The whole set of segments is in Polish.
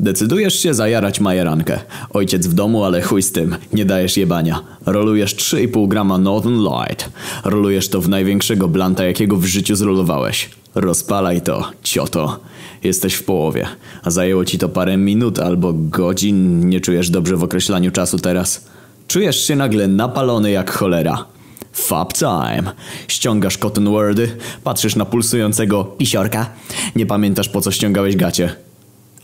Decydujesz się zajarać majerankę. Ojciec w domu, ale chuj z tym. Nie dajesz jebania. Rolujesz 3,5 grama Northern Light. Rolujesz to w największego blanta, jakiego w życiu zrolowałeś. Rozpalaj to, cioto. Jesteś w połowie. A zajęło ci to parę minut albo godzin. Nie czujesz dobrze w określaniu czasu teraz. Czujesz się nagle napalony jak cholera. Fab time. Ściągasz cotton wordy, patrzysz na pulsującego pisiorka. Nie pamiętasz po co ściągałeś gacie.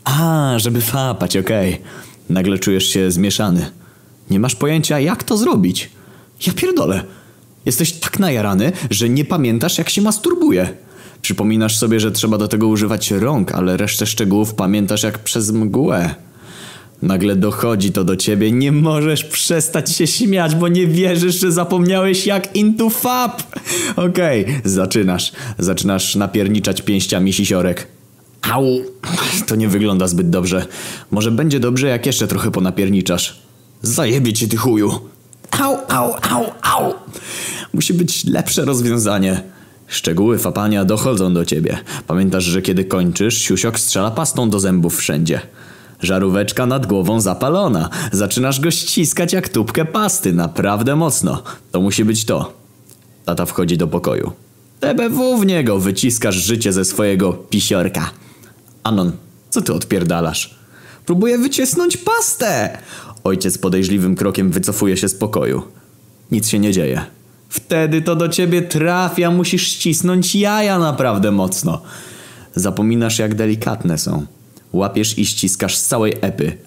A, żeby fapać, okej. Nagle czujesz się zmieszany. Nie masz pojęcia, jak to zrobić. Ja pierdolę. Jesteś tak najarany, że nie pamiętasz, jak się masturbuje. Przypominasz sobie, że trzeba do tego używać rąk, ale resztę szczegółów pamiętasz jak przez mgłę. Nagle dochodzi to do ciebie, nie możesz przestać się śmiać, bo nie wierzysz, że zapomniałeś jak into fap. Okej, zaczynasz. Zaczynasz napierniczać pięściami sisiorek. Au! To nie wygląda zbyt dobrze. Może będzie dobrze, jak jeszcze trochę ponapierniczasz. Zajebie cię ty chuju. Au, au, au, au! Musi być lepsze rozwiązanie. Szczegóły fapania dochodzą do ciebie. Pamiętasz, że kiedy kończysz, siusiok strzela pastą do zębów wszędzie. Żaróweczka nad głową zapalona. Zaczynasz go ściskać jak tubkę pasty, naprawdę mocno. To musi być to. Tata wchodzi do pokoju. TBW w niego wyciskasz życie ze swojego pisiorka. Anon, co ty odpierdalasz? Próbuję wycisnąć pastę! Ojciec podejrzliwym krokiem wycofuje się z pokoju. Nic się nie dzieje. Wtedy to do ciebie trafia, musisz ścisnąć jaja naprawdę mocno. Zapominasz jak delikatne są. Łapiesz i ściskasz z całej epy.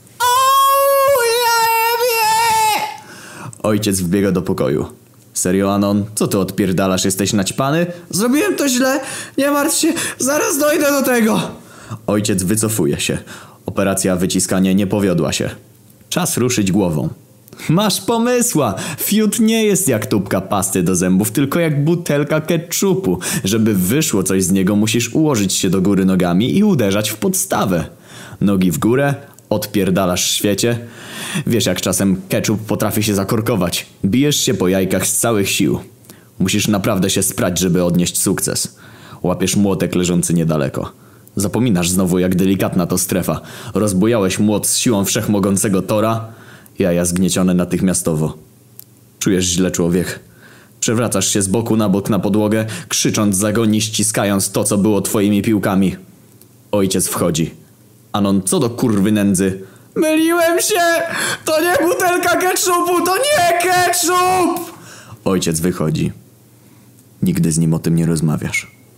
Ojciec wbiega do pokoju. Serio, Anon? Co ty odpierdalasz? Jesteś naćpany? Zrobiłem to źle, nie martw się, zaraz dojdę do tego. Ojciec wycofuje się. Operacja wyciskania nie powiodła się. Czas ruszyć głową. Masz pomysła! Fiut nie jest jak tubka pasty do zębów, tylko jak butelka ketchupu. Żeby wyszło coś z niego, musisz ułożyć się do góry nogami i uderzać w podstawę. Nogi w górę, odpierdalasz świecie. Wiesz jak czasem ketchup potrafi się zakorkować. Bijesz się po jajkach z całych sił. Musisz naprawdę się sprać, żeby odnieść sukces. Łapiesz młotek leżący niedaleko. Zapominasz znowu, jak delikatna to strefa. Rozbujałeś młot z siłą wszechmogącego Tora. Jaja zgniecione natychmiastowo. Czujesz źle człowiek. Przewracasz się z boku na bok na podłogę, krzycząc zagoni, ściskając to, co było twoimi piłkami. Ojciec wchodzi. Anon, co do kurwy nędzy? Myliłem się, to nie butelka ketchupu, to nie ketchup. Ojciec wychodzi. Nigdy z nim o tym nie rozmawiasz.